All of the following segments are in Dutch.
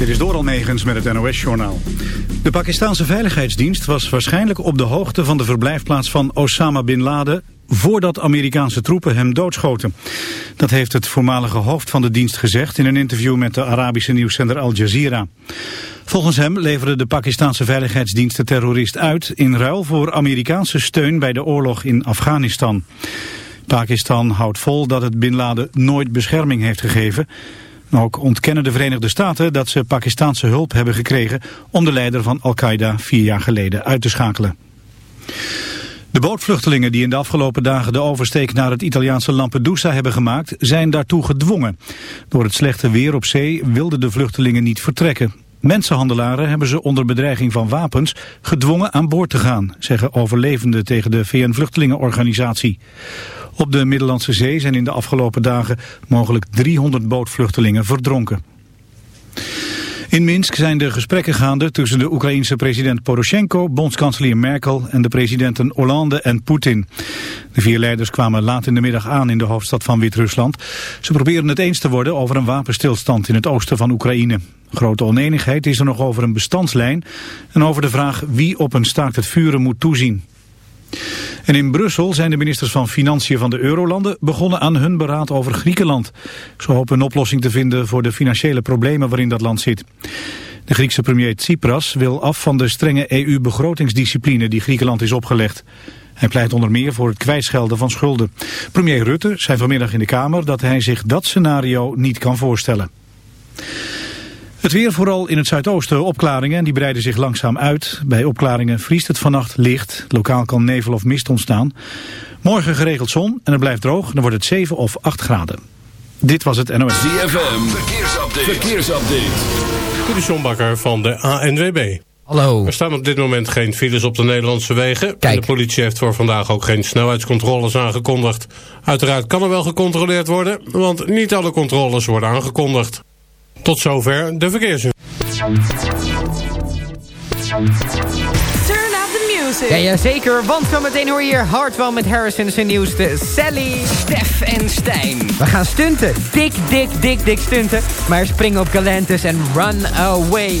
Dit is door Almegens met het NOS-journaal. De Pakistanse Veiligheidsdienst was waarschijnlijk op de hoogte van de verblijfplaats van Osama Bin Laden voordat Amerikaanse troepen hem doodschoten. Dat heeft het voormalige hoofd van de dienst gezegd in een interview met de Arabische nieuwszender Al Jazeera. Volgens hem leverde de Pakistanse Veiligheidsdienst de terrorist uit in ruil voor Amerikaanse steun bij de oorlog in Afghanistan. Pakistan houdt vol dat het Bin Laden nooit bescherming heeft gegeven. Ook ontkennen de Verenigde Staten dat ze Pakistanse hulp hebben gekregen om de leider van Al-Qaeda vier jaar geleden uit te schakelen. De bootvluchtelingen die in de afgelopen dagen de oversteek naar het Italiaanse Lampedusa hebben gemaakt, zijn daartoe gedwongen. Door het slechte weer op zee wilden de vluchtelingen niet vertrekken. Mensenhandelaren hebben ze onder bedreiging van wapens gedwongen aan boord te gaan, zeggen overlevenden tegen de VN-vluchtelingenorganisatie. Op de Middellandse Zee zijn in de afgelopen dagen mogelijk 300 bootvluchtelingen verdronken. In Minsk zijn de gesprekken gaande tussen de Oekraïense president Poroshenko, bondskanselier Merkel en de presidenten Hollande en Poetin. De vier leiders kwamen laat in de middag aan in de hoofdstad van Wit-Rusland. Ze proberen het eens te worden over een wapenstilstand in het oosten van Oekraïne. Grote oneenigheid is er nog over een bestandslijn en over de vraag wie op een staakt het vuren moet toezien. En in Brussel zijn de ministers van Financiën van de Eurolanden begonnen aan hun beraad over Griekenland. Ze hopen een oplossing te vinden voor de financiële problemen waarin dat land zit. De Griekse premier Tsipras wil af van de strenge EU-begrotingsdiscipline die Griekenland is opgelegd. Hij pleit onder meer voor het kwijtschelden van schulden. Premier Rutte zei vanmiddag in de Kamer dat hij zich dat scenario niet kan voorstellen. Het weer vooral in het zuidoosten opklaringen en die breiden zich langzaam uit. Bij opklaringen vriest het vannacht licht. Lokaal kan nevel of mist ontstaan. Morgen geregeld zon en het blijft droog. Dan wordt het 7 of 8 graden. Dit was het NOS. ZFM, verkeersupdate. verkeersupdate. Dit is John Bakker van de ANWB. Hallo. Er staan op dit moment geen files op de Nederlandse wegen. Kijk. De politie heeft voor vandaag ook geen snelheidscontroles aangekondigd. Uiteraard kan er wel gecontroleerd worden, want niet alle controles worden aangekondigd. Tot zover de verkeers. Turn up the music. Ja, ja, zeker, want zometeen hoor je hier Hardwell met Harrison zijn nieuwste Sally. Stef en Stijn. We gaan stunten. Dik, dik, dik, dik stunten. Maar springen op Galantis en run away.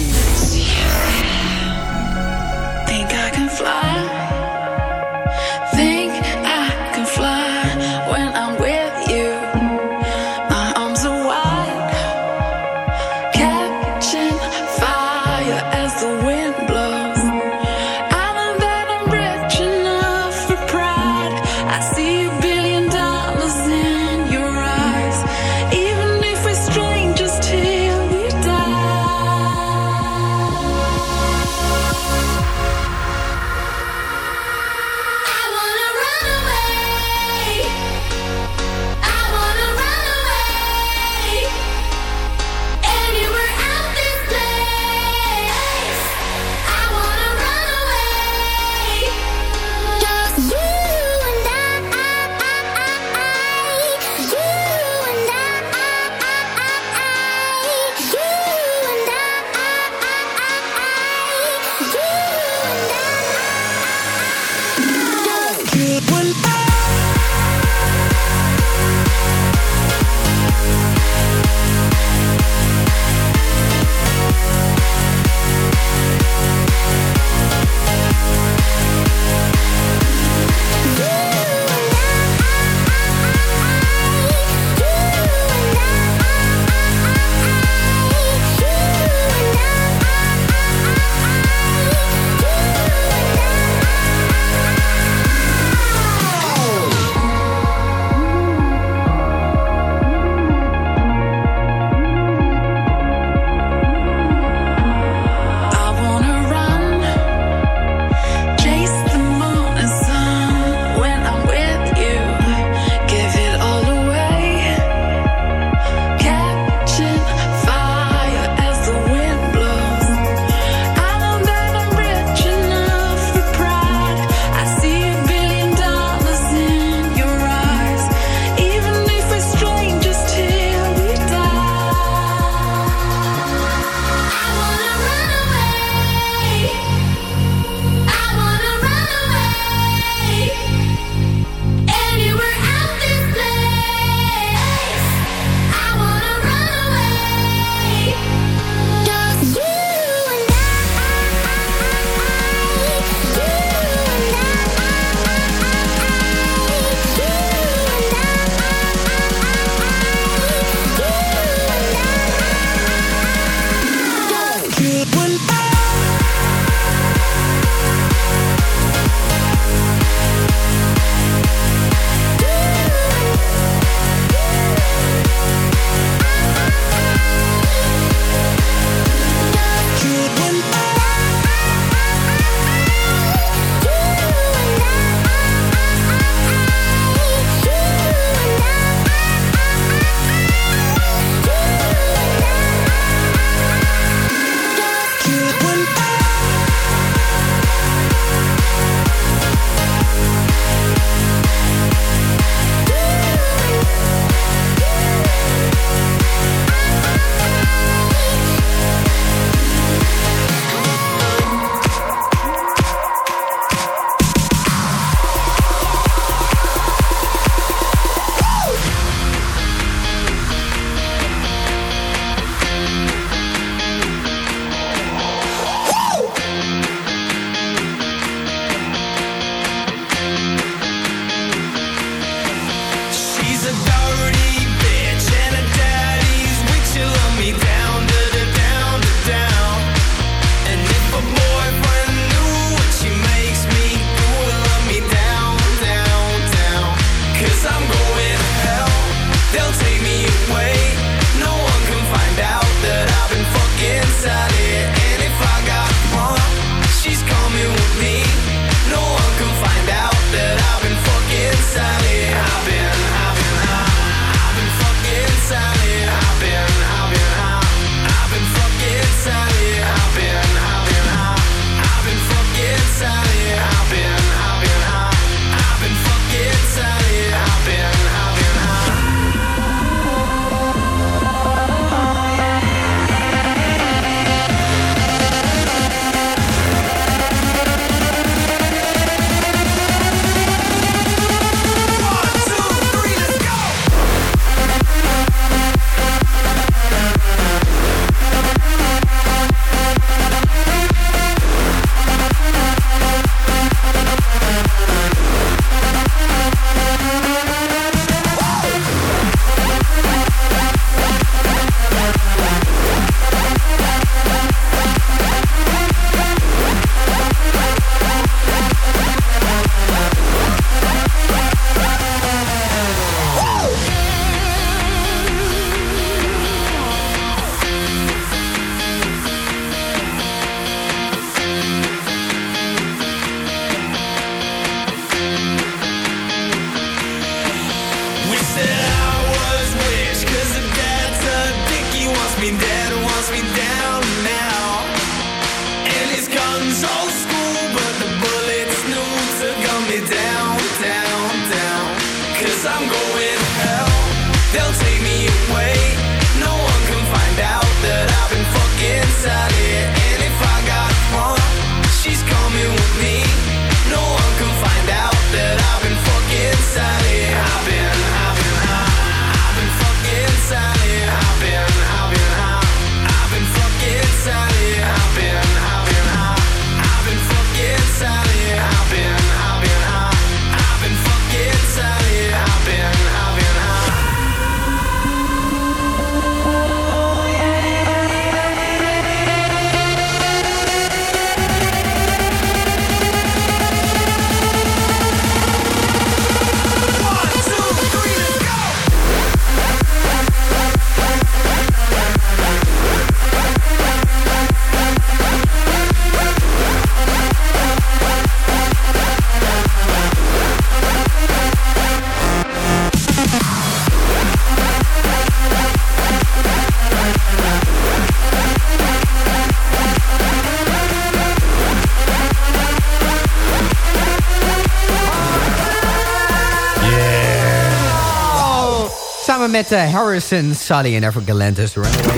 Met eh, Harrison, Sally en Ever Galantis. Runaway.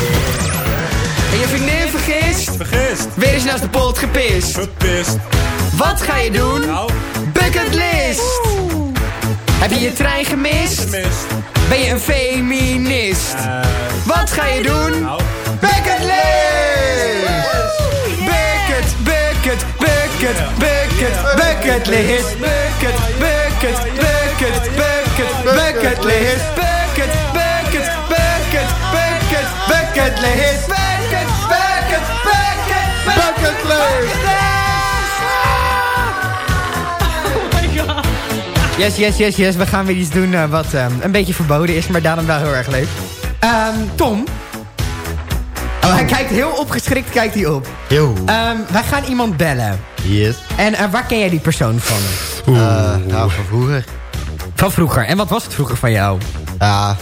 En je vriendin vergist? Vergist. Weer eens naast de pot gepist. Verpist. Wat ga je doen? Nou, Bucketlist! Heb je je trein gemist? gemist. Ben je een feminist? Wat ga je doen? Nou, Bucketlist! Bucket, bucket, bucket, bucket, bucketlist. Bucket, bucket, bucket, bucket, bucketlist. Bucket, bucket, bucket, bucket, bucketlist. Bucket, bucket, bucket, bucketlist. Yes, yes, yes, yes. We gaan weer iets doen eh, wat ehm, een beetje verboden is, maar daarom wel heel erg leuk. Ehm, Tom. Oh, hij kijkt heel opgeschrikt, kijkt hij op. Yo. Ehm, wij gaan iemand bellen. Yes. En eh, waar ken jij die persoon van? Uh, nou, van vroeger. Van vroeger. En wat was het vroeger van jou? Ja,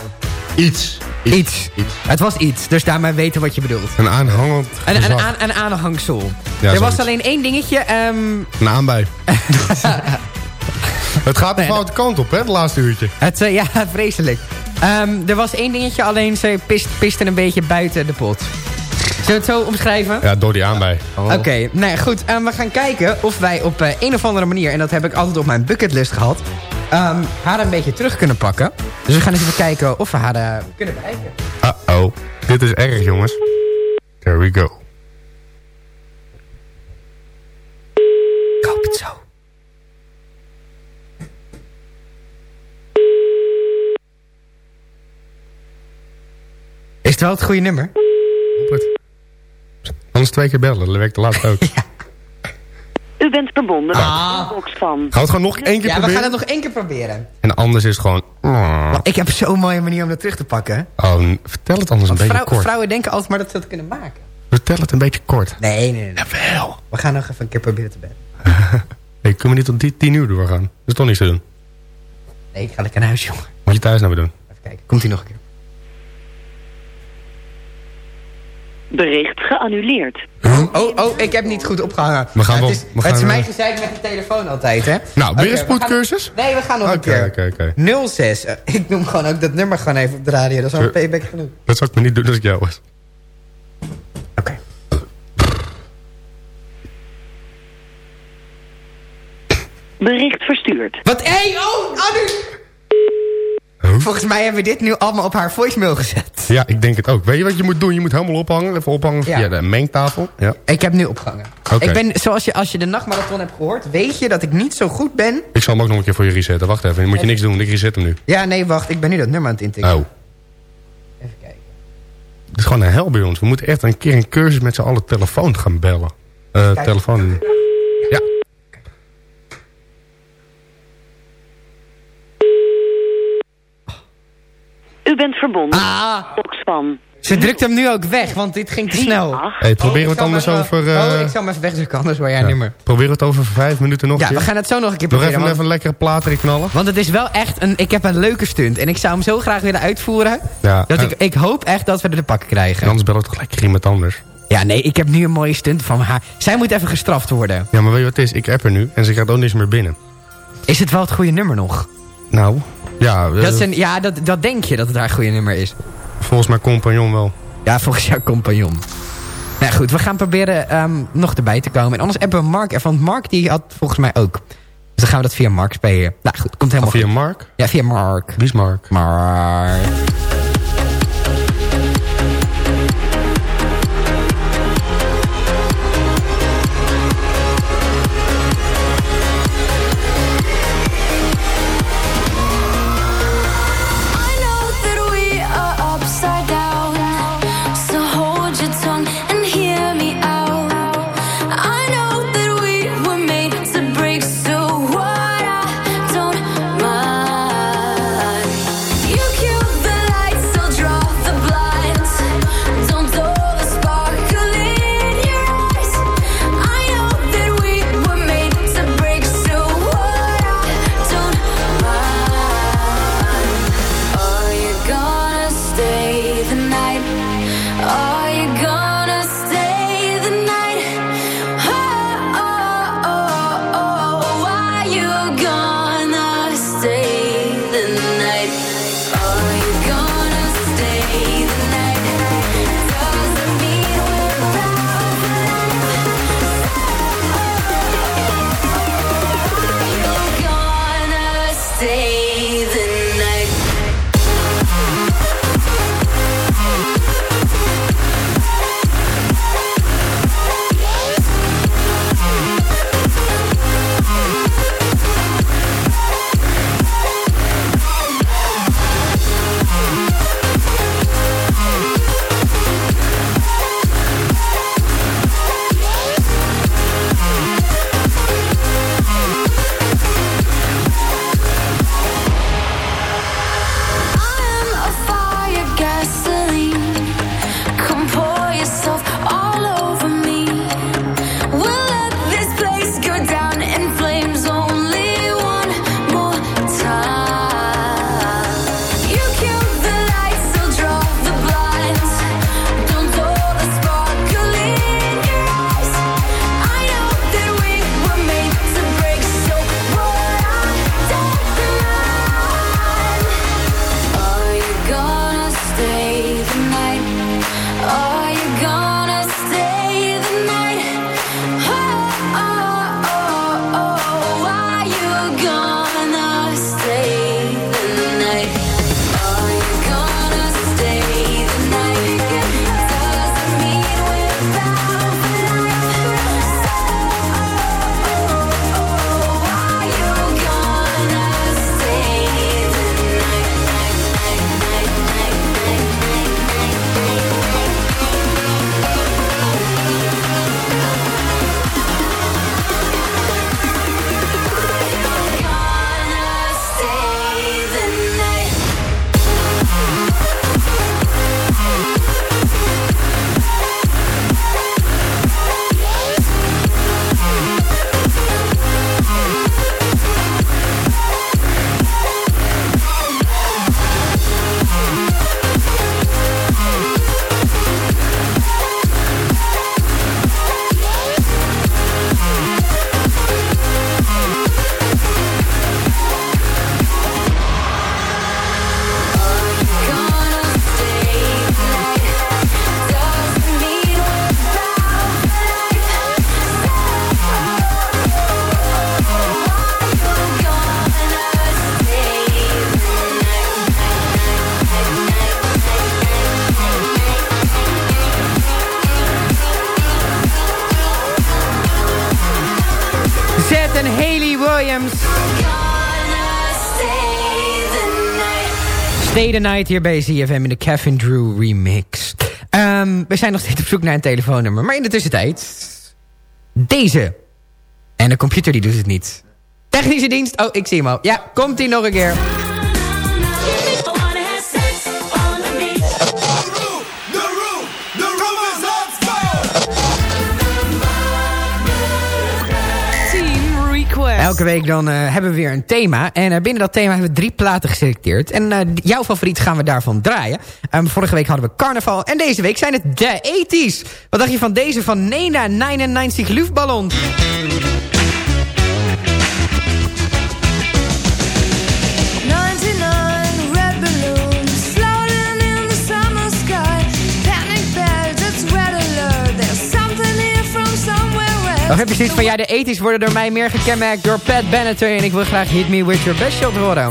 iets. Iets. Iets. Het was iets, dus daarmee weten wat je bedoelt. Een aanhangend Een, een, aan, een aanhangsel. Ja, er was zoiets. alleen één dingetje. ehm, Een aanbij. het gaat de foute kant op, hè, het laatste uurtje. het, eh, ja, vreselijk. Ehm, er was één dingetje, alleen ze pist, piste een beetje buiten de pot. Zullen we het zo omschrijven? Ja, door die aanbij. Oké, nou ja, goed. Ehm, we gaan kijken of wij op eh, een of andere manier... en dat heb ik altijd op mijn bucketlist gehad... ehm, haar een beetje terug kunnen pakken. Dus we gaan eens even kijken of we haar eh, kunnen bereiken. Uh-oh. Dit is erg, jongens. There we go. Ik hoop het zo. Is het wel het goede nummer? Op het. Anders twee keer bellen, dat werkt de laatste ook. U bent verbonden met Ah. de box van. Gaan we het gewoon nog één keer Ja, we proberen? gaan het nog één keer proberen. En anders is het gewoon... Oh, Ik heb zo'n mooie manier om dat terug te pakken. Oh, vertel het anders een beetje Vrouw- kort. vrouwen denken altijd maar dat ze dat kunnen maken. Vertel het een beetje kort. Nee, nee, nee. Jawel. We gaan nog even een keer proberen te bellen. Nee, kunnen we niet tot die tien uur doorgaan? Dat is toch niks te doen. Nee, ik ga lekker naar huis, jongen. Moet je thuis naar me doen. Even kijken. Komt hij nog een keer? Bericht geannuleerd. Oh, oh, ik heb niet goed opgehangen. We gaan Ja, wel- het is, we het is gaan, mij eh, gezeik met de telefoon altijd, hè? Nou, weer een spoedcursus? gaan- Nee, we gaan nog een Oké, keer. oké, oké. 06. eh, Ik noem gewoon ook dat nummer gewoon even op de radio. Dat is al een payback genoeg. Dat zou ik me niet doen als ik jou was. Oké. Bericht verstuurd. Wat? Hé, hey, oh, Anu! Volgens mij hebben we dit nu allemaal op haar voicemail gezet. Ja, ik denk het ook. Weet je wat je moet doen? Je moet helemaal ophangen. Even ophangen Ja. via de mengtafel. Ja. Ik heb nu opgehangen. Oké. Ik ben, zoals je, als je de nachtmarathon hebt gehoord, weet je dat ik niet zo goed ben. Ik zal hem ook nog een keer voor je resetten. Wacht even. Dan moet je niks doen. Ik reset hem nu. Ja, nee, wacht. Ik ben nu dat nummer aan het intikken. Oh. Even kijken. Het is gewoon een hel bij ons. We moeten echt een keer een cursus met z'n allen telefoon gaan bellen. Kijk. telefoon. U bent verbonden Ah, de van. Ze drukt hem nu ook weg, want dit ging te snel. Hey, proberen we het anders hem over... even- eh, Oh, ik zal hem even wegdrukken, anders hoor jij een ja. nummer. Proberen we het over vijf minuten nog Ja, een we keer? gaan het zo nog een keer Nog proberen. even, want- even een lekkere plaat erin knallen? Want het is wel echt een... Ik heb een leuke stunt. En ik zou hem zo graag willen uitvoeren. Ja, Dat en- ik, ik hoop echt dat we er te pakken krijgen. En anders bellen we toch gelijk iemand anders. Ja, nee, ik heb nu een mooie stunt van haar. Zij moet even gestraft worden. Ja, maar weet je wat het is? Ik app er nu en ze gaat ook niks meer binnen. Is het wel het goede nummer nog? Nou, ja, eh, Dat is een, ja, dat, dat denk je dat het haar goede nummer is. volgens mijn compagnon wel. Ja, volgens jouw compagnon. Nou goed, we gaan proberen ehm, nog erbij te komen. En anders appen we Mark ervan. Want Mark die had volgens mij ook. Dus dan gaan we dat via Mark spelen. Nou goed, komt helemaal Via goed. Mark? Ja, via Mark. Wie is Mark? Mark. Night. Hier bij ZFM in de Kevin Drew remix. Ehm, we zijn nog steeds op zoek naar een telefoonnummer. Maar in de tussentijd... Deze. En de computer die doet het niet. Technische dienst. Oh, ik zie hem al. Ja, komt hij nog een keer. Elke week dan eh, hebben we weer een thema. En eh, binnen dat thema hebben we drie platen geselecteerd. En eh, jouw favoriet gaan we daarvan draaien. Ehm, vorige week hadden we carnaval. En deze week zijn het de 80s. Wat dacht je van deze van Nena 99 Luftballons? Of heb je zoiets van, ja, de 80s worden door mij meer gekenmerkt door Pat Benatar. En ik wil graag Hit Me With Your Best Shot horen.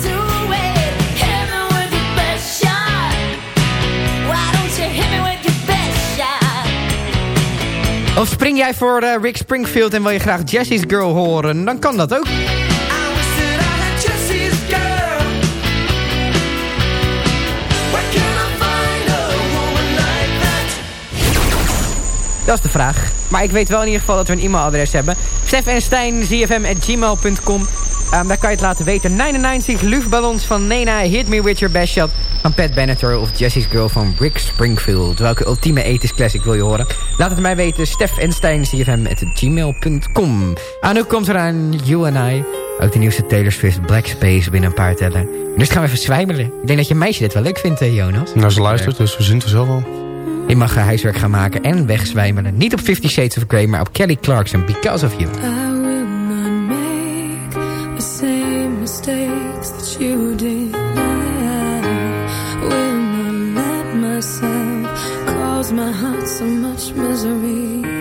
Of spring jij voor eh, Rick Springfield en wil je graag Jesse's Girl horen? Dan kan dat ook. Dat is de vraag. Maar ik weet wel in ieder geval dat we een e-mailadres hebben. Stef en Stijn, zfm.gmail.com. Ehm, daar kan je het laten weten. 99 luchtballons van Nena, Hit Me With Your Best Shot van Pat Benatar of Jesse's Girl van Rick Springfield. Welke ultieme ethisch classic wil je horen? Laat het mij weten. Stef en Stijn, zfm.gmail.com. En nu komt er aan You and I. Ook de nieuwste Taylor Swift Black Space binnen een paar tellen. Dus gaan we even zwijmelen. Ik denk dat je meisje dit wel leuk vindt, Jonas. Nou, ze luistert, dus we zien het er zelf wel. Je mag huiswerk gaan maken en wegzwijmelen. Niet op Fifty Shades of Grey, maar op Kelly Clarkson, Because of You. I will not make the same mistakes that you did. I will not let myself cause my heart so much misery.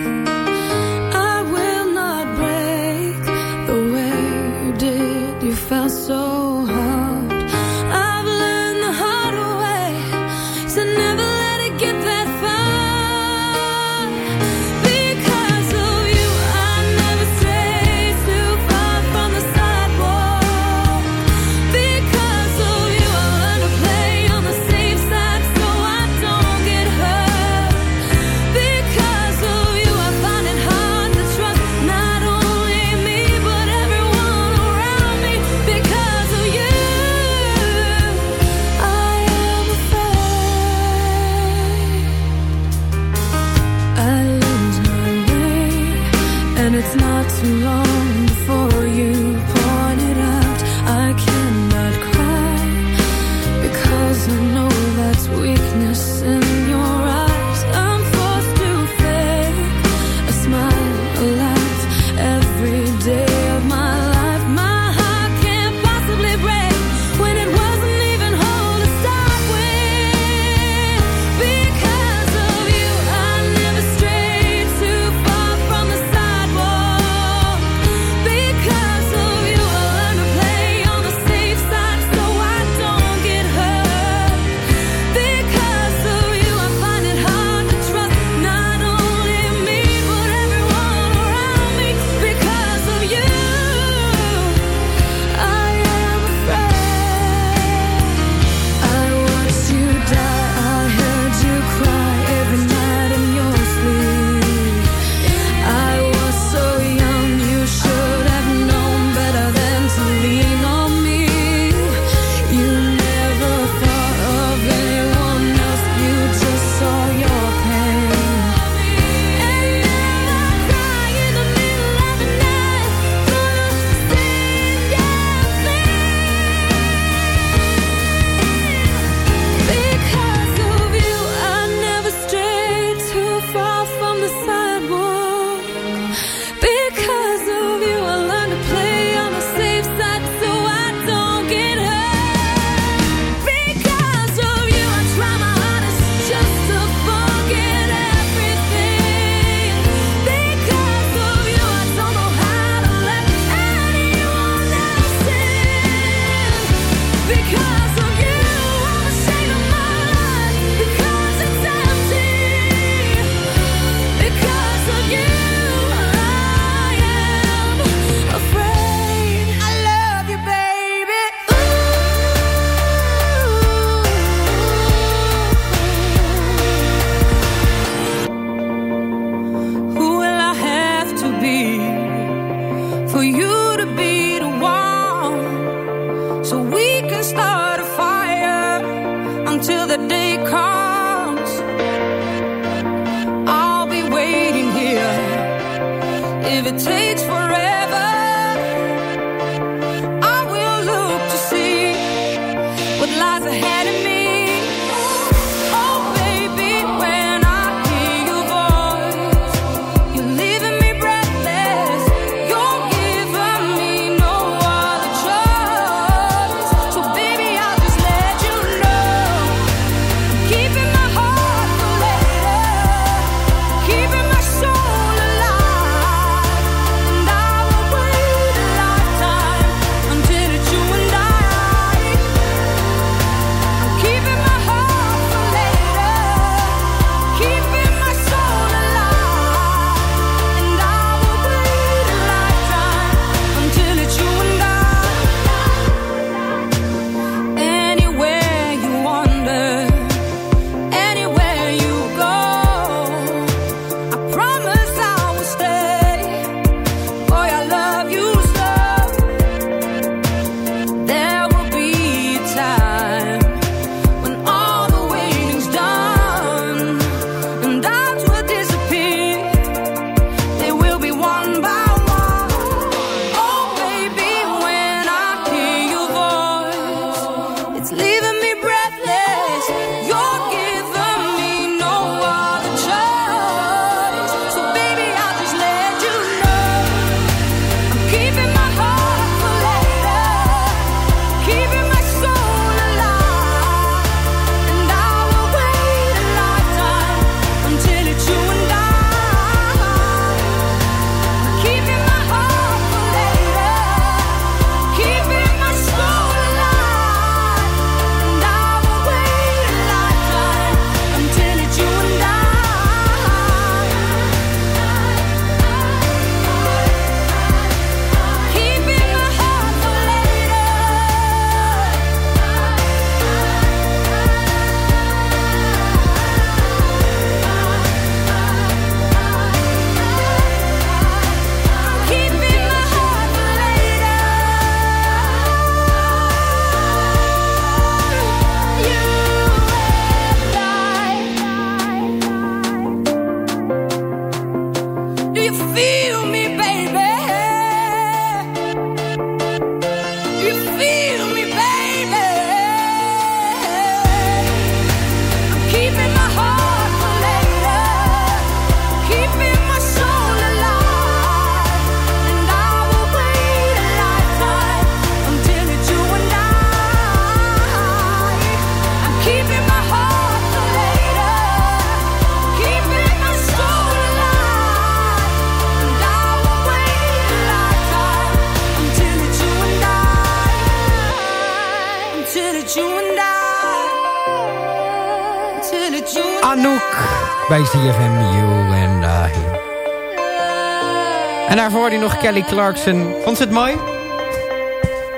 En daarvoor hoorde je nog Kelly Clarkson. Vond ze het mooi?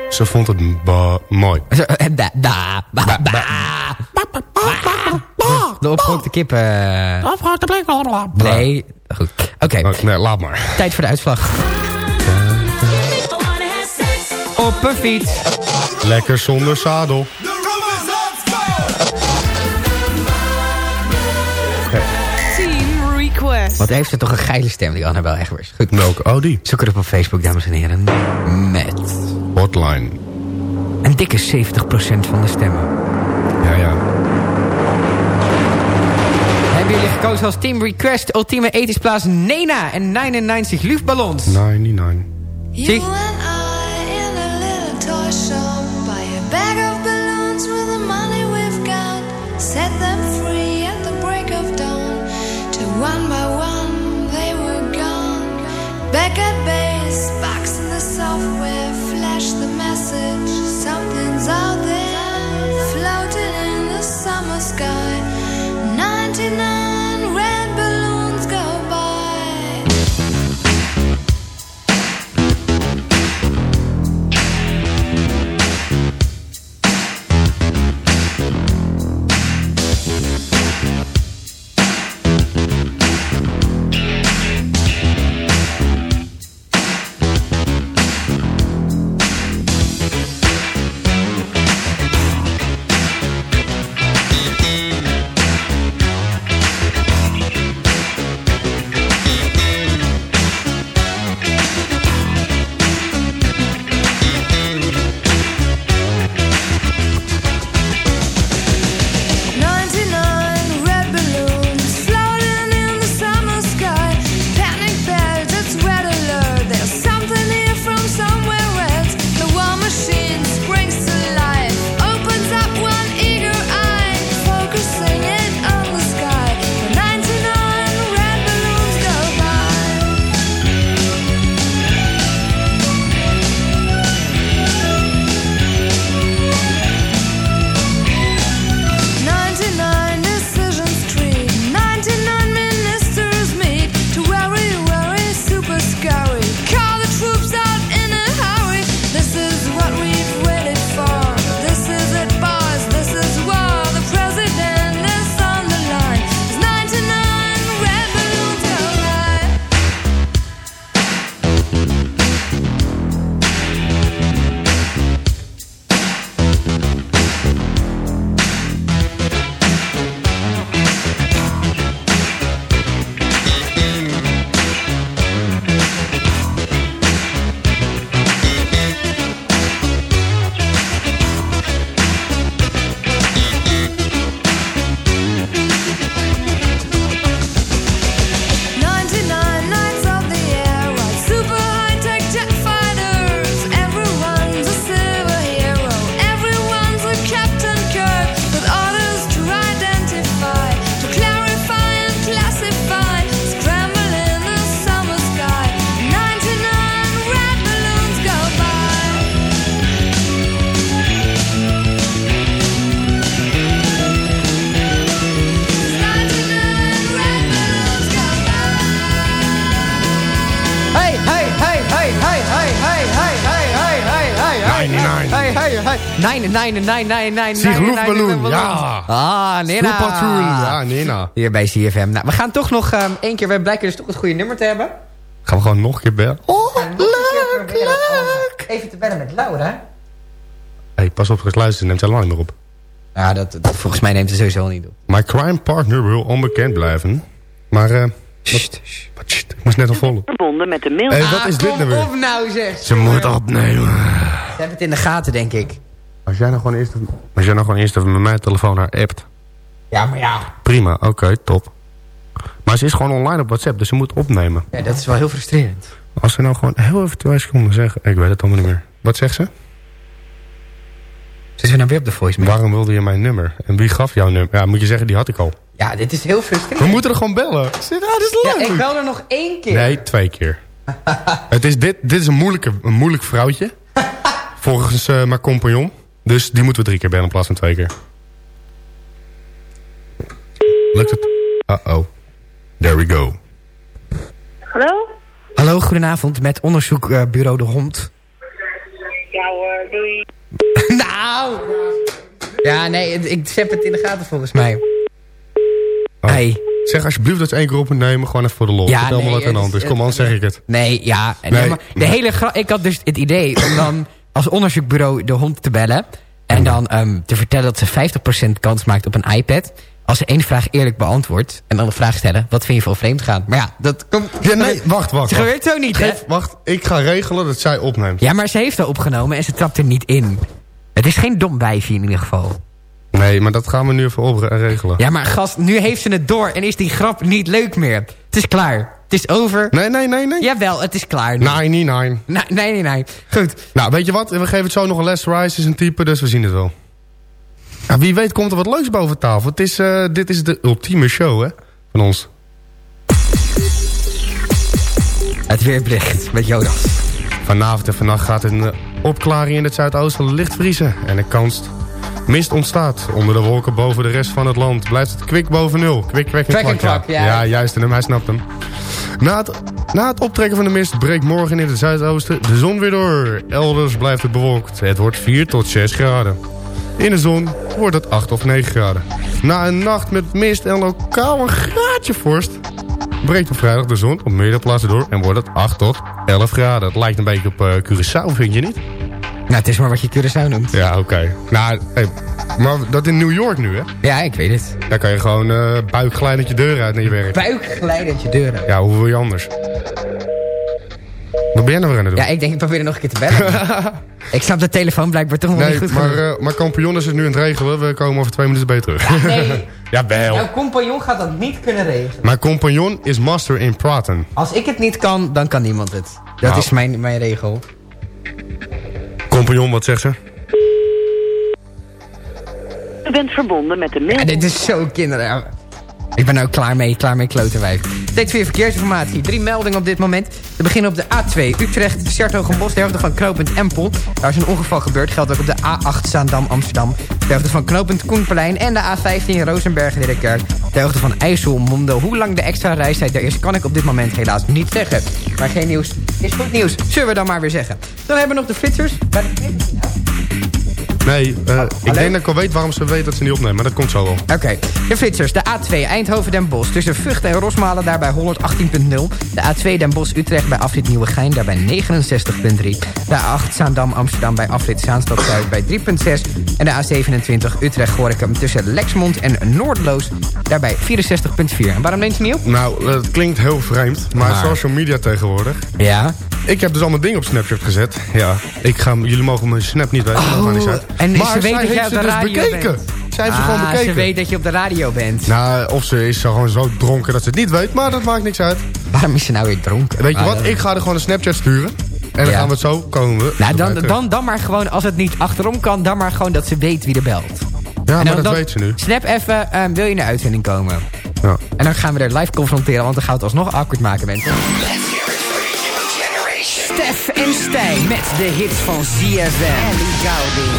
Ze vond het mooi. De opgerookte kippen. Nee, goed. Oké, Oh, nee, laat maar. tijd voor de uitslag. Op een fiets. Lekker zonder zadel. Wat heeft ze toch een geile stem, die Annabel Egbers. Goed, Welke? Oh, die. zoek het op op Facebook, dames en heren. Met Hotline. een dikke 70% van de stemmen. Ja, ja. Hebben jullie gekozen als Team Request ultieme ethisch plaats Nena en 99 luchtballons? 99. Zie? You and I in a little toy shop buy a bag nine, Zie, nine, luchtballon, nine, nine, ja. Ah. Snoeppatsoen. Ja, Nina. Hier bij CFM. Nou, we gaan toch nog um, één keer... We blijken dus toch het goede nummer te hebben. Gaan we gewoon nog een keer bellen? Oh, leuk, leuk. Even te bellen met Laura. hey, pas op, het luisteren neemt helemaal niet meer op. Ja, dat, dat volgens mij neemt ze sowieso niet op. My crime partner wil onbekend blijven. Maar eh, Sst, sst. Wat, shit, ik moest net al volgen. Verbonden met de mail. Hé, wat is dit kom nou weer? op nou zeg. Ze moet opnemen. Ze hebben het in de gaten, denk ik. Als jij nou gewoon eerst, even- als jij nou gewoon eerst even met mijn telefoon haar appt. Ja, maar ja. Prima, oké, top. Maar ze is gewoon online op WhatsApp, dus ze moet opnemen. ja. Dat is wel heel frustrerend. Als ze nou gewoon heel even twee seconden zeggen... Ik weet het allemaal niet meer. Wat zegt ze? Zitten we nou weer op de voicemail? Waarom wilde je mijn nummer? En wie gaf jouw nummer? Ja, moet je zeggen, die had ik al. Ja, dit is heel frustrerend. We moeten er gewoon bellen. Ze- Ja, dit is Ja, leuk. ik bel er nog één keer. Nee, twee keer. het is dit, dit is een, moeilijke, een moeilijk vrouwtje. volgens eh, mijn compagnon. Dus die moeten we drie keer bellen in plaats van twee keer. Lukt het? Uh-oh. There we go. Hallo? Hallo, goedenavond met onderzoekbureau De Hond. Ja hoor, doei. nou! Ja, nee, ik zet het in de gaten volgens mij. Oh. Zeg alsjeblieft dat je één keer op moet nemen. Gewoon even voor de lol. Ja, Vertel me nee, wat aan de hand is. Kom, anders zeg ik het. Nee, ja. Nee, Nee. maar de hele ik had dus het idee om dan als onderzoekbureau de hond te bellen. En dan ehm, te vertellen dat ze 50% kans maakt op een iPad. Als ze één vraag eerlijk beantwoordt. En dan de vraag stellen, wat vind je van vreemd gaan? Maar ja, dat komt... Ja, nee, wacht, wacht. Het wacht. gebeurt zo niet, hè? Wacht, ik ga regelen dat zij opneemt. Ja, maar ze heeft al opgenomen en ze trapt er niet in. Het is geen dom wijfje in ieder geval. Nee, maar dat gaan we nu even opregelen. Ja, maar gast, nu heeft ze het door en is die grap niet leuk meer. Het is klaar. Het is over. Nee, nee, nee, nee. Jawel, het is klaar nu. Nee, niet nee. Nee, nee, nee, nee. Goed. Nou, weet je wat? We geven het zo nog een les. Rice is een type, dus we zien het wel. Ja, wie weet komt er wat leuks boven tafel. Het is, eh, dit is de ultieme show, hè? Van ons. Het weerbericht met Jonas. Vanavond en vannacht gaat een eh, opklaring in het zuidoosten licht vriezen. En de kans mist ontstaat. Onder de wolken boven de rest van het land blijft het kwik boven nul. Kwik, kwek en kwak. kwak, ja. ja, juist. En hem, hij snapt hem. Na het, na het optrekken van de mist breekt morgen in het zuidoosten de zon weer door. Elders blijft het bewolkt. Het wordt 4 tot 6 graden. In de zon wordt het 8 of 9 graden. Na een nacht met mist en lokaal een graadje vorst... breekt op vrijdag de zon op meerdere plaatsen door... en wordt het 8 tot 11 graden. Het lijkt een beetje op eh Curaçao, vind je niet? Nou, het is maar wat je Curaçao noemt. Ja, oké. Nou, hey, maar dat in New York nu, hè? Ja, ik weet het. Daar kan je gewoon eh buikglijdend je deur uit naar je werk. Buikglijdend je deuren. Ja, hoe wil je anders? Wat ben jij nou weer aan het doen? Ja, ik denk ik probeer er nog een keer te bellen. ik snap de telefoon blijkbaar toch nog nee, niet goed maar, eh maar kampioen is het nu aan het regelen. We komen over twee minuten bij je terug. nee. Jawel. Jouw compagnon gaat dat niet kunnen regelen. Mijn compagnon is master in praten. Als ik het niet kan, dan kan niemand het. Dat Nou. is mijn, mijn regel. Compagnon, wat zegt ze? U bent verbonden met de mail. Ja, dit is zo kinderen. Ik ben nou klaar mee, klaar mee klotenwijf. Steeds weer verkeersinformatie. Drie meldingen op dit moment. We beginnen op de A2 Utrecht, Sertogenbos, de hoogte van knooppunt Empel. Daar is een ongeval gebeurd. Geldt ook op de A8 Zaandam, Amsterdam. De hoogte van knooppunt Koenplein en de A15 Rozenberg, Ridderkerk. De hoogte van IJsselmonde. Hoe lang de extra reistijd er is, kan ik op dit moment helaas niet zeggen. Maar geen nieuws is goed nieuws. Zullen we dan maar weer zeggen. Dan hebben we nog de flitsers. De Nee, eh, ik denk dat ik al weet waarom ze weet dat ze niet opnemen. Maar dat komt zo wel. Oké, de flitsers. De A2 Eindhoven-Den Bosch tussen Vught en Rosmalen daarbij 118.0. De A2 Den Bosch-Utrecht bij afrit Nieuwegein daarbij 69.3. De A8 Zaandam-Amsterdam bij afrit Zaanstad-Zuid bij 3.6. En de A27 Utrecht-Gorinchem tussen Lexmond en Noordloos daarbij 64.4. En waarom neemt je niet op? Nou, dat klinkt heel vreemd. Maar, Maar- social media tegenwoordig. Ja. Ik heb dus allemaal dingen op Snapchat gezet. Ja, ik ga, jullie mogen mijn Snap niet weten. maakt niet uit. Oh, en maar ze weet dat jij heeft op de dus radio bekeken. bent. Zij heeft ze Ah, gewoon bekeken. ze weet dat je op de radio bent. Nou, of ze is gewoon zo dronken dat ze het niet weet, maar dat maakt niks uit. Waarom is ze nou weer dronken? Weet je Ah, wat, ik ga er gewoon een Snapchat sturen. En dan Ja. gaan we het zo komen. we Nou, dan, dan, dan maar gewoon, als het niet achterom kan, dan maar gewoon dat ze weet wie er belt. Ja, maar dat dan- weet ze nu. Snap even, ehm, wil je de uitzending komen? Ja. En dan gaan we er live confronteren, want dan gaan we het alsnog awkward maken, mensen. En Stijn met de hits van ZFM. Ellie Goulding.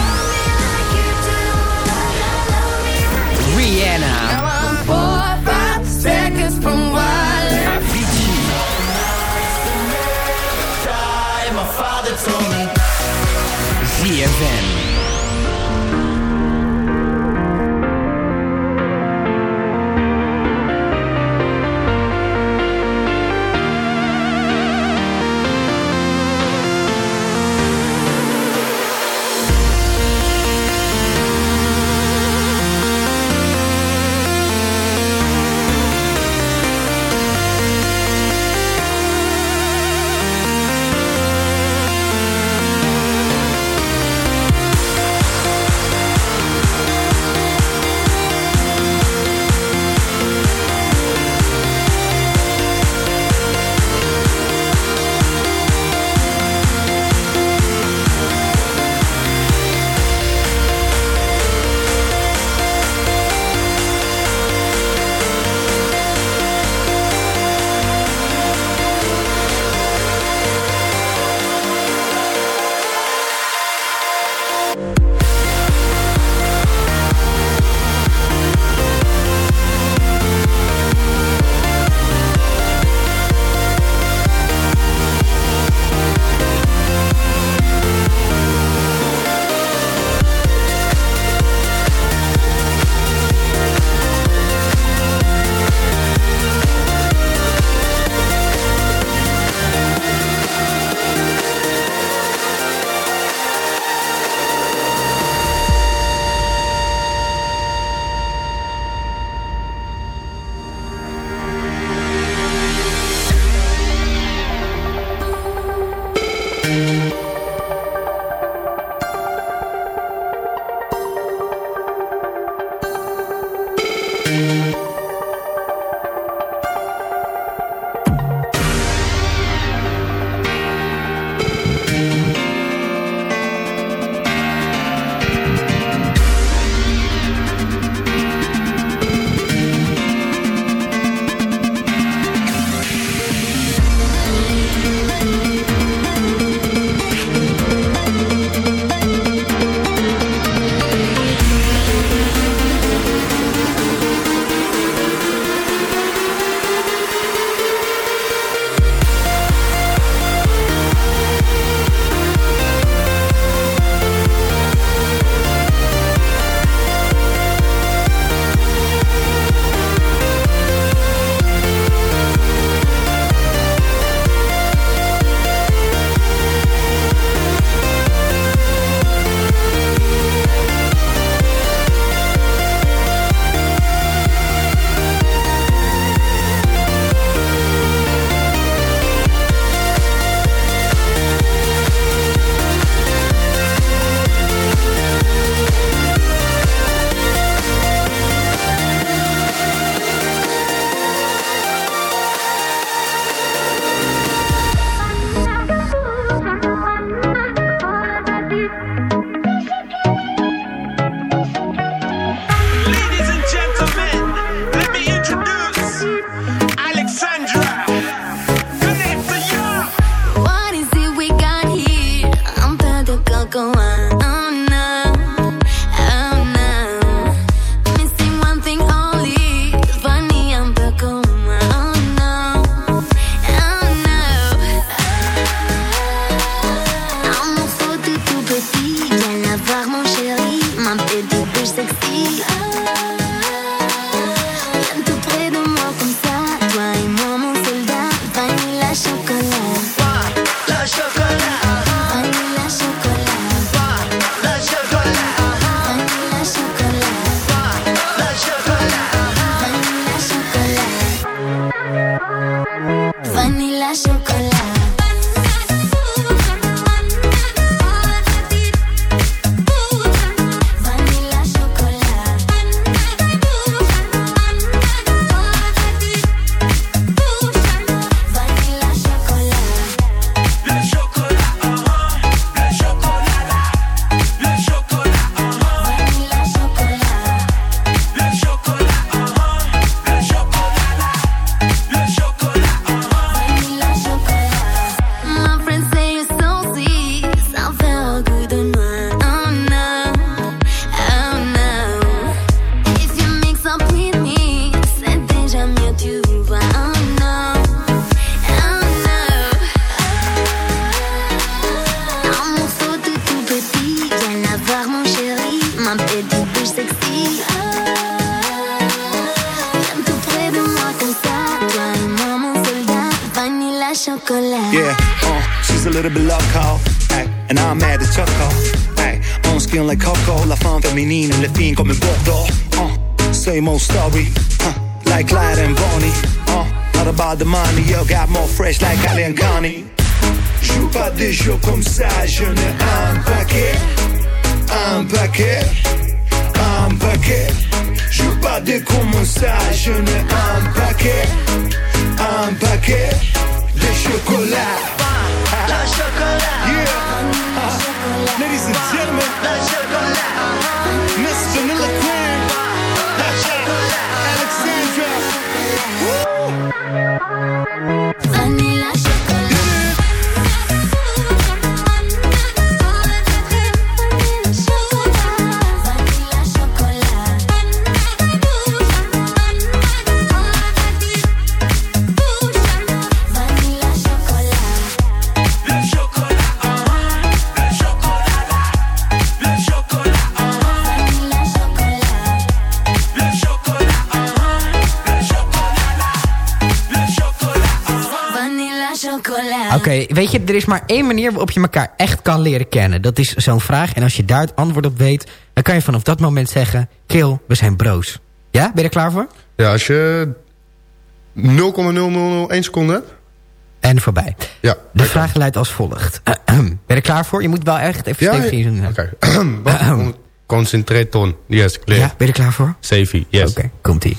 Rihanna. Avicii. ZFM. Weet je, er is maar één manier waarop je elkaar echt kan leren kennen. Dat is zo'n vraag. En als je daar het antwoord op weet... dan kan je vanaf dat moment zeggen... Kill, we zijn broos. Ja, ben je er klaar voor? Ja, als je 0,0001 seconde hebt. En voorbij. Ja. De vraag luidt als volgt. ben je er klaar voor? Je moet wel echt even Ja, stevig doen. Oké. Wat? Concentreer ton. Yes, clear. Ja, ben je er klaar voor? Safety, yes. Oké, komt-ie.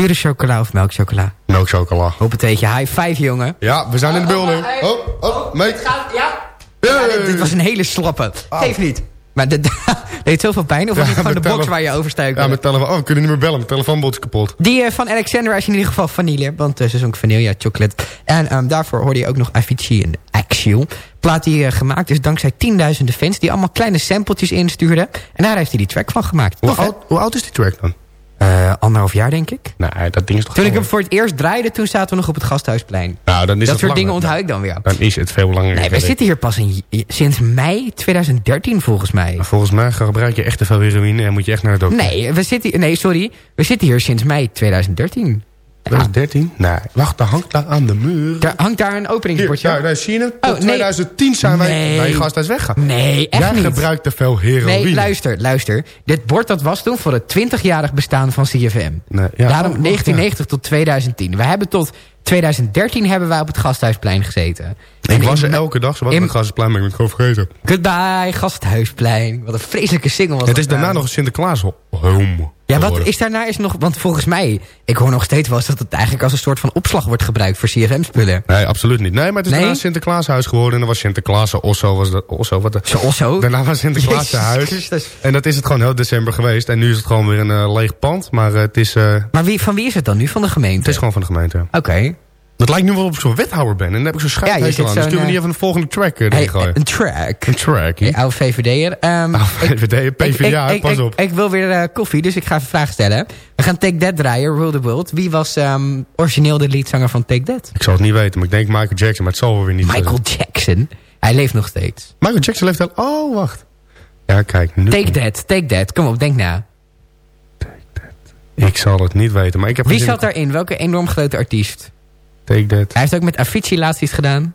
Pure chocola of melkchocola? Melkchocola. Hoppateetje, high five jongen. Ja, we zijn in de building. Oh, oh, mate. Ja. Hey. dit, dit was een hele slappe. Geef niet. Maar dit deed zoveel pijn. Of was Ja, het gewoon de box waar je over stuikelde? Ja, mijn telefoon. Oh, we kunnen niet meer bellen. Mijn telefoonbot is kapot. Die eh, van Alexandra is in ieder geval vanille. Want uh, ze zong vanilla chocolate. En ehm, daarvoor hoorde je ook nog Avicii en Axial. Plaat die eh, gemaakt is dankzij tienduizenden fans... die allemaal kleine sampletjes instuurden. En daar heeft hij die track van gemaakt. Hoe Tof, oud, hoe oud is die track dan? Eh, anderhalf jaar, denk ik. Nee, dat ding is toch Toen ik hem voor het eerst draaide, toen zaten we nog op het Gasthuisplein. Nou, dan is dat het soort dingen onthoud ik dan weer. Dan is het veel langer. Nee, wij zitten hier pas in, sinds mei 2013 volgens mij. Volgens mij gebruik je echt te veel heroïne en moet je echt naar de dokter. Nee, we zitten, nee, sorry. We zitten hier sinds mei 2013. 2013? Nee, wacht, dat hangt daar aan de muur. Daar hangt daar een openingsbordje. daar, daar zie je het. Tot Oh, nee. 2010 zijn wij Nee. bij gasthuis weggegaan. Nee, echt Jij niet. gebruikt te veel heroïne. Nee, luister, luister. Dit bord dat was toen voor het 20-jarig bestaan van CFM. Nee, ja. Daarom Oh, wacht, 1990 tot 2010. We hebben tot 2013 hebben wij op het Gasthuisplein gezeten. ja. Ik En was er elke dag, zo was in- met Gasthuisplein, maar ik ben het gewoon vergeten. Goodbye, Gasthuisplein. Wat een vreselijke single was Het is daarna nou. nog een Sinterklaas home. Ja, wat is daarna is nog... Want volgens mij, ik hoor nog steeds wel eens dat het eigenlijk als een soort van opslag wordt gebruikt voor CFM-spullen. Nee, absoluut niet. Nee, maar het is Nee? daarna een Sinterklaashuis geworden. En dan was Sinterklaas, Osso was dat. Osso, wat de- Zo, zo. Daarna was Sinterklaas huis. En dat is het gewoon heel december geweest. En nu is het gewoon weer een eh, leeg pand. Maar eh, het, is, eh, Maar wie, van wie is het dan nu? Van de gemeente? het is gewoon van de gemeente. Oké. Het lijkt nu wel op zo'n wethouder ben. En dan heb ik zo'n Ja, zit aan. Dus kunnen we niet even een volgende track erin Hey, gooien? een track. Een track. Hey, oude VVD'er. Um, Oude VVD, PvdA, ik, pas op. Ik, wil weer eh, koffie, dus ik ga even vragen stellen. We gaan Take That draaien, Rule the World. Wie was ehm, origineel de leadzanger van Take That? Ik zou het niet weten, maar ik denk Michael Jackson. Maar het zal wel weer niet Michael zijn. Jackson. Hij leeft nog steeds. Michael Jackson leeft al... Oh, wacht. Ja, kijk. Nu. Take That, Take That. Kom op, denk na. Ik zal het niet weten, maar ik heb... Wie zat daarin? Welke enorm grote artiest? Take that. Hij heeft ook met Avicii laatst iets gedaan.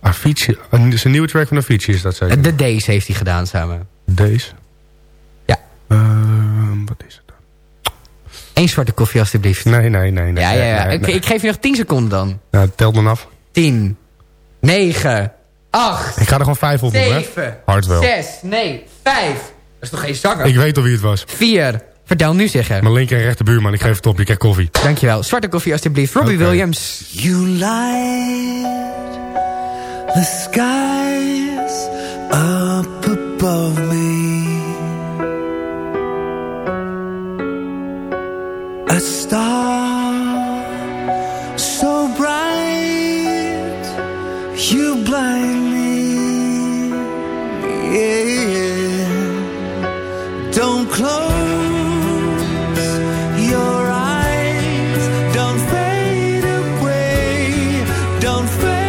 Avicii. Een- Zijn nieuwe track van Avicii is dat zeker? De Days heeft hij gedaan samen. Deze? Ja. Ehm, wat is het dan? Eén zwarte koffie alstublieft. Nee, nee, nee. nee ja, ja, ja. nee, ik, nee. ik geef je nog 10 seconden dan. Ja, tel dan af. 10, 9, 8, Ik ga er gewoon vijf op doen, hè? 7, Hard wel. 6, nee, 5. Dat is toch geen zanger? Ik weet al wie het was. 4. Vertel nu zeggen. Mijn linker en rechter buurman. Ik geef het op. Je krijgt koffie. Dankjewel. Zwarte koffie alstublieft. Robbie. Williams. You light the skies up above me. A star so bright, you blind I'm fail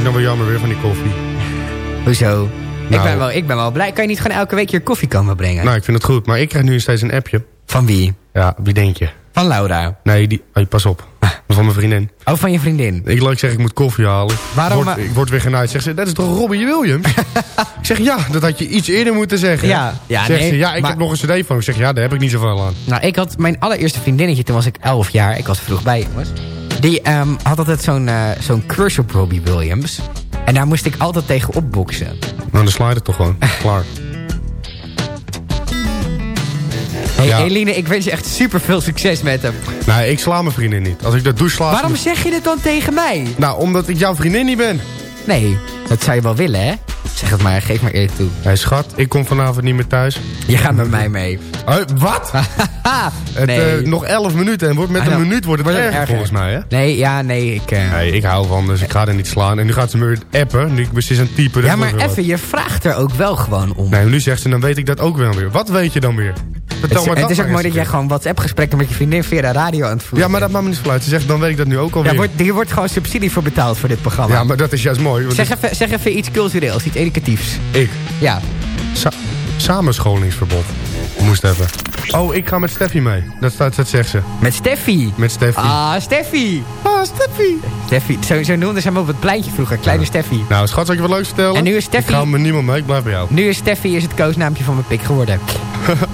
ik nou wel jammer weer van die koffie. Hoezo? Ik, Nou. ben wel, ik ben wel blij. Kan je niet gewoon elke week hier koffie komen brengen? Nou, ik vind het goed. Maar ik krijg nu steeds een appje. Van wie? Ja, wie denk je? Van Laura. Nee, die... Pas op. Van mijn vriendin. Oh, van je vriendin. Ik laat zeggen, ik moet koffie halen. Waarom, Ik word, eh? ik word weer genaaid. Zegt ze, dat is toch Robbie Williams? ik zeg, ja, dat had je iets eerder moeten zeggen. Ja, ja, Zegt nee, ze, ja, ik maar- heb nog een cd van. Ik zeg, ja, daar heb ik niet zoveel aan. Nou, ik had mijn allereerste vriendinnetje, toen was ik 11 jaar. Ik was vroeg bij, jongens. Die ehm, had altijd zo'n eh, zo'n crush op Robbie Williams. En daar moest ik altijd tegen opboksen. Nou, dan sla je het toch gewoon. Klaar. Hey, Ja. Eline, ik wens je echt super veel succes met hem. Nee, ik sla mijn vriendin niet. Als ik dat doe, sla Waarom me- zeg je dit dan tegen mij? Nou, omdat ik jouw vriendin niet ben. Nee, dat zou je wel willen, hè? Zeg het maar, geef maar eerlijk toe. Hé, schat, ik kom vanavond niet meer thuis. Je gaat met mij mee. Wat? Het, nee. eh, nog 11 minuten en wordt, met Ah, een nou, minuut wordt het het erger, erger. volgens mij, hè? Nee, ja, nee, ik... eh, Nee, ik hou van, dus ik ga er niet slaan. En nu gaat ze me weer appen. Nu ik precies aan het typen. Ja, maar wel even, je vraagt er ook wel gewoon om. Nee, nu zegt ze, dan weet ik dat ook wel weer. Wat weet je dan weer? Vertel het, maar het dat is ook mooi dat jij gewoon WhatsApp-gesprekken met je vriendin via de radio aan het voeren Ja, maar dat maakt me niet veel uit. Ze zegt, dan weet ik dat nu ook alweer. Daar wordt, hier wordt gewoon subsidie voor betaald voor dit programma. Ja, maar dat is juist mooi. zeg, even, zeg even iets cultureels, iets educatiefs. Ik. Ja. Sa samenscholingsverbod. Moest even. Oh, ik ga met Steffi mee. Dat, staat, dat zegt ze. Met Steffi. Met Steffi. Ah, Steffi. Ah, Steffi. Steffi. Zo, zo noemden ze hem op het pleintje vroeger. Kleine Steffi. Nou, schat, zal ik je wat leuks vertellen? En nu is Steffi- Ik ga met niemand mee, ik blijf bij jou. Nu is Steffi is het koosnaampje van mijn pik geworden.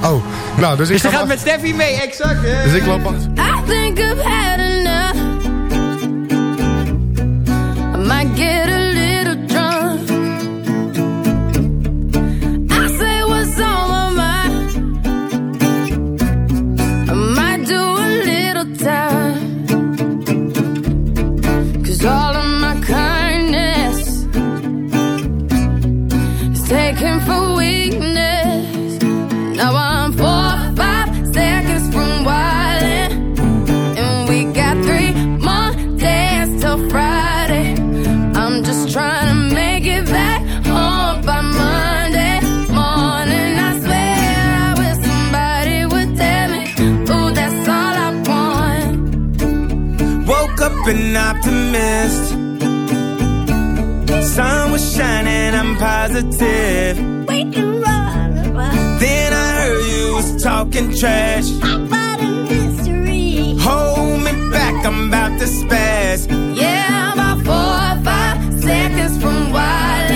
Oh, nou, dus ik Dus ze ga... gaat met Steffi mee, exact. hè? Dus ik loop achter. I think I've had an optimist. Sun was shining, I'm positive. Then I heard you was talking trash. About a mystery. Hold me back, I'm about to spaz. Yeah, about four or five seconds from wildin'.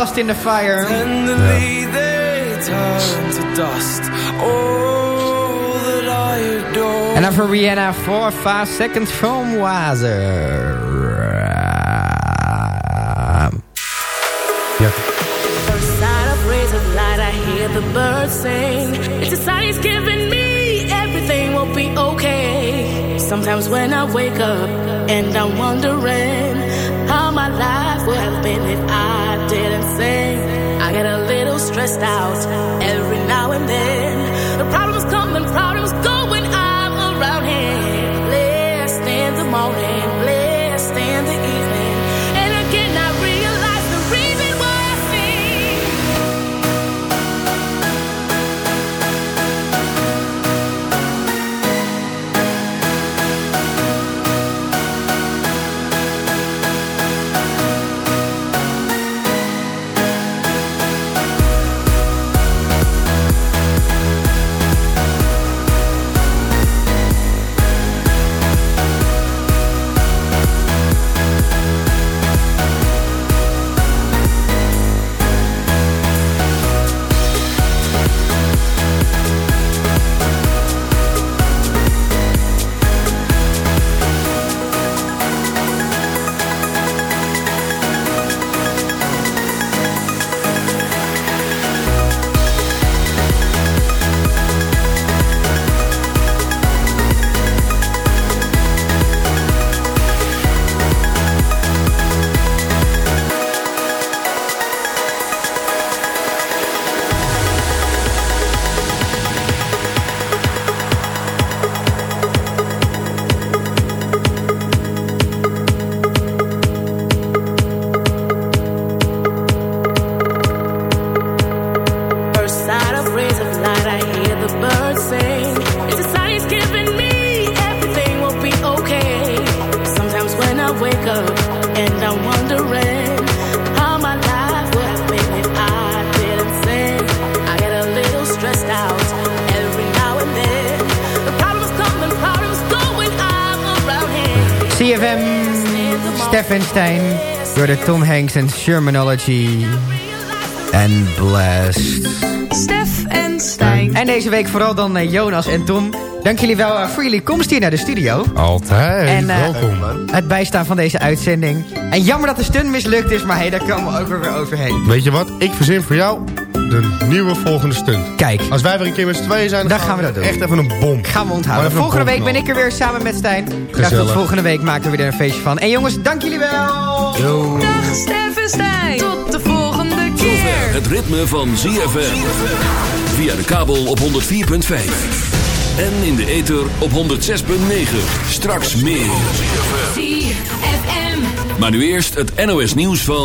lost in the fire. Tenderly yeah. they turn to dust. All that I adore. And Rihanna, four, five seconds from Wazer. Yeah. I the birds sing. It's a sign he's giving me. Everything will be okay. Sometimes when I wake up and I'm wondering would have been if I didn't sing. I get a little stressed out every now and then. The problems come and problems go when I'm around here. Tom Hanks en Shermanology. En Blast. Stef en Stijn. En deze week vooral dan eh, Jonas en Tom. Dank jullie wel eh, voor jullie komst hier naar de studio. Altijd, En, eh, welkom. Het bijstaan van deze uitzending. En jammer dat de stunt mislukt is, maar hey, daar komen we ook weer weer overheen. Weet je wat? Ik verzin voor jou de nieuwe volgende stunt. Kijk. Als wij weer een keer met z'n tweeën zijn, Dan gaan we dat doen. Echt even een bom. Gaan we onthouden. Volgende week ben ik er weer samen met Stijn. Graag Gezellig. tot volgende week maken we er een feestje van. En jongens, dank jullie wel. Dag Stef en Stijn. Tot de volgende keer. Het ritme van ZFM. Via de kabel op 104.5. En in de ether op 106.9. Straks meer. Maar nu eerst het NOS nieuws van...